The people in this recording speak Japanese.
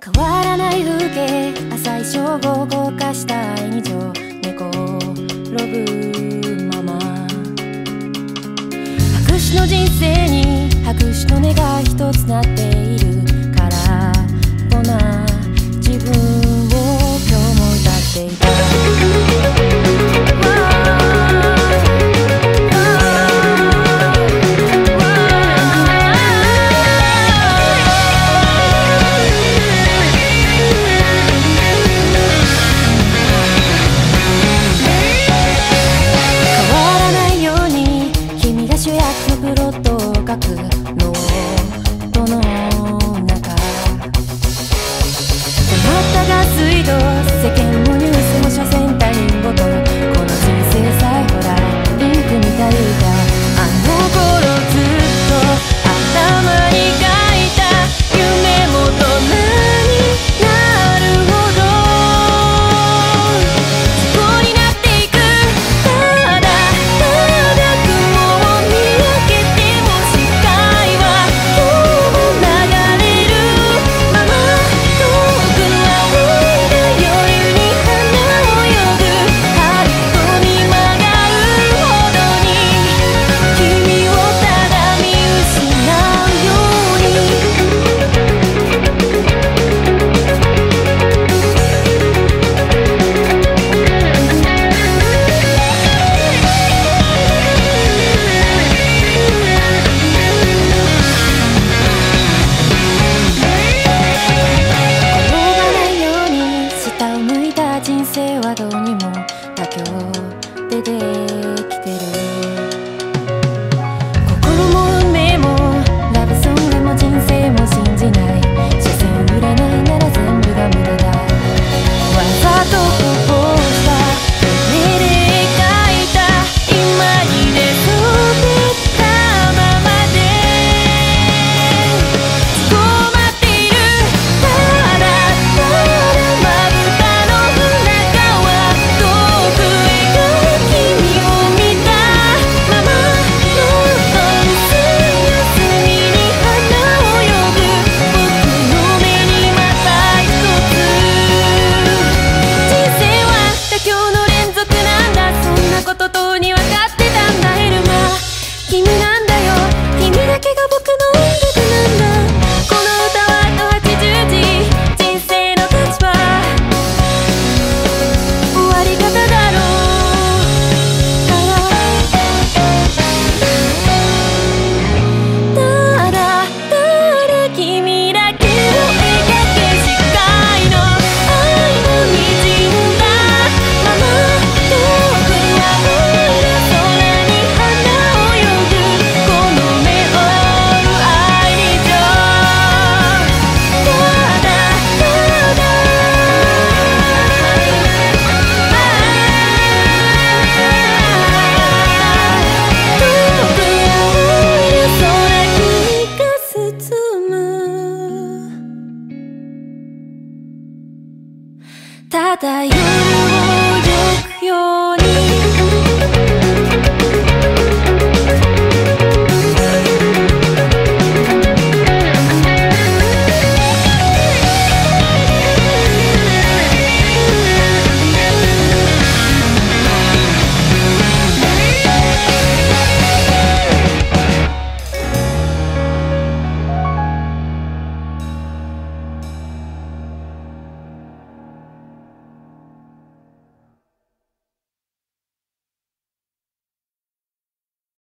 変わらない風景浅い正午豪華した愛二乗猫ロブママ。白紙の人生に白紙の根が一つなっている。水道世間生はどうにも妥協。ただ夜をくように